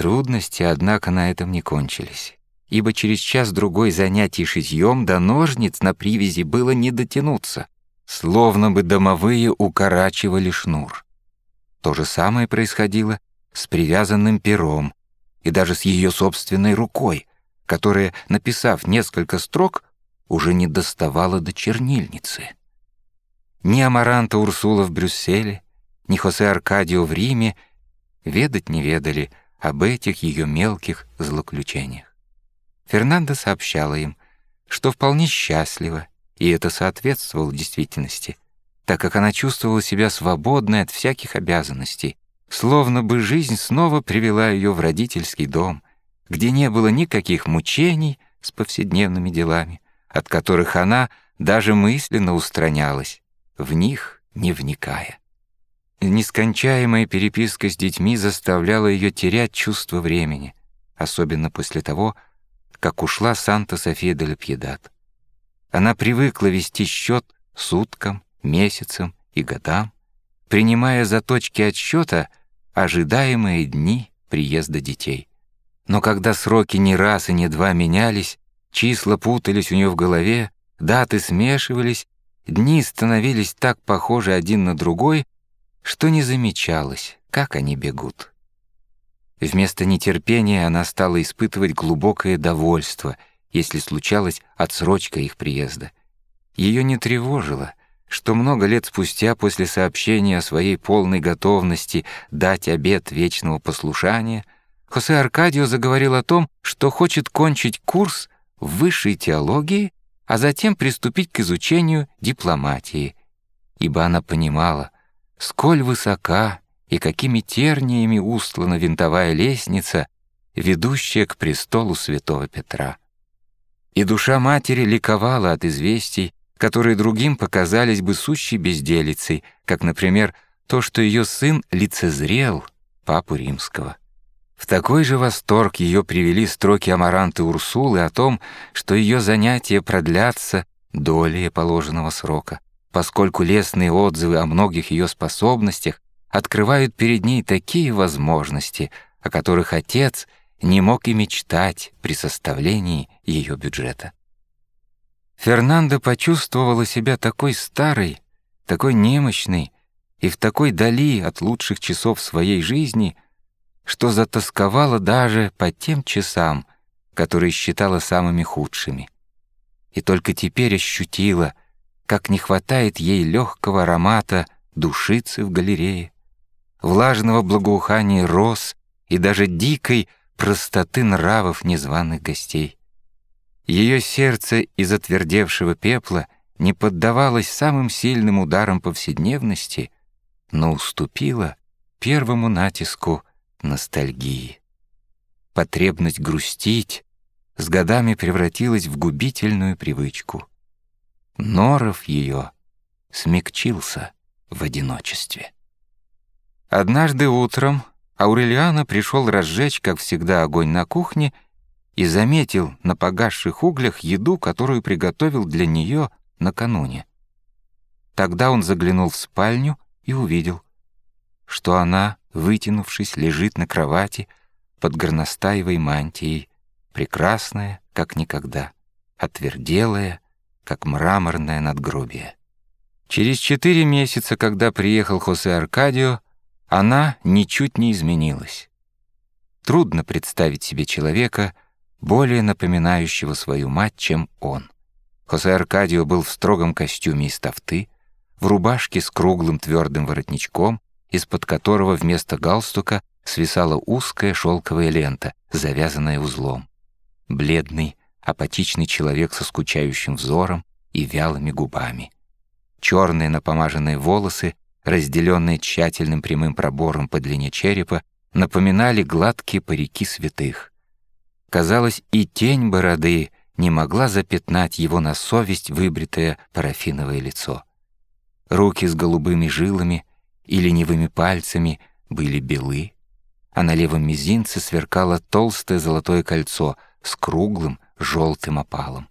Трудности, однако, на этом не кончились, ибо через час-другой занятий шитьем до ножниц на привязи было не дотянуться, словно бы домовые укорачивали шнур. То же самое происходило с привязанным пером и даже с ее собственной рукой, которая, написав несколько строк, уже не доставала до чернильницы. Ни Амаранта Урсула в Брюсселе, ни Хосе Аркадио в Риме ведать не ведали об этих ее мелких злоключениях. Фернандо сообщала им, что вполне счастлива, и это соответствовало действительности, так как она чувствовала себя свободной от всяких обязанностей, словно бы жизнь снова привела ее в родительский дом, где не было никаких мучений с повседневными делами, от которых она даже мысленно устранялась, в них не вникая. Нескончаемая переписка с детьми заставляла ее терять чувство времени, особенно после того, как ушла Санта-София де Пьедат. Она привыкла вести счет суткам, месяцам и годам, принимая за точки отсчета ожидаемые дни приезда детей. Но когда сроки не раз и не два менялись, числа путались у нее в голове, даты смешивались, дни становились так похожи один на другой, что не замечалось, как они бегут. Вместо нетерпения она стала испытывать глубокое довольство, если случалась отсрочка их приезда. Ее не тревожило, что много лет спустя после сообщения о своей полной готовности дать обет вечного послушания, Хосе Аркадио заговорил о том, что хочет кончить курс в высшей теологии, а затем приступить к изучению дипломатии, ибо она понимала — Сколь высока и какими терниями устлана винтовая лестница, ведущая к престолу святого Петра. И душа матери ликовала от известий, которые другим показались бы сущей безделицей, как, например, то, что ее сын лицезрел папу римского. В такой же восторг ее привели строки Амаранты Урсулы о том, что ее занятия продлятся долее положенного срока поскольку лестные отзывы о многих ее способностях открывают перед ней такие возможности, о которых отец не мог и мечтать при составлении ее бюджета. Фернандо почувствовала себя такой старой, такой немощной и в такой дали от лучших часов своей жизни, что затасковала даже по тем часам, которые считала самыми худшими. И только теперь ощутила — как не хватает ей легкого аромата душицы в галерее, влажного благоухания роз и даже дикой простоты нравов незваных гостей. Ее сердце из отвердевшего пепла не поддавалось самым сильным ударам повседневности, но уступило первому натиску ностальгии. Потребность грустить с годами превратилась в губительную привычку. Норов ее смягчился в одиночестве. Однажды утром Аурелиана пришел разжечь, как всегда, огонь на кухне и заметил на погасших углях еду, которую приготовил для нее накануне. Тогда он заглянул в спальню и увидел, что она, вытянувшись, лежит на кровати под горностаевой мантией, прекрасная, как никогда, отверделая, как мраморное надгробие. Через четыре месяца, когда приехал Хосе Аркадио, она ничуть не изменилась. Трудно представить себе человека, более напоминающего свою мать, чем он. Хосе Аркадио был в строгом костюме из тафты, в рубашке с круглым твердым воротничком, из-под которого вместо галстука свисала узкая шелковая лента, завязанная узлом. Бледный, апатичный человек со скучающим взором и вялыми губами. Черные напомаженные волосы, разделенные тщательным прямым пробором по длине черепа, напоминали гладкие парики святых. Казалось, и тень бороды не могла запятнать его на совесть выбритое парафиновое лицо. Руки с голубыми жилами и ленивыми пальцами были белы, а на левом мизинце сверкало толстое золотое кольцо с круглым, желтым опалом.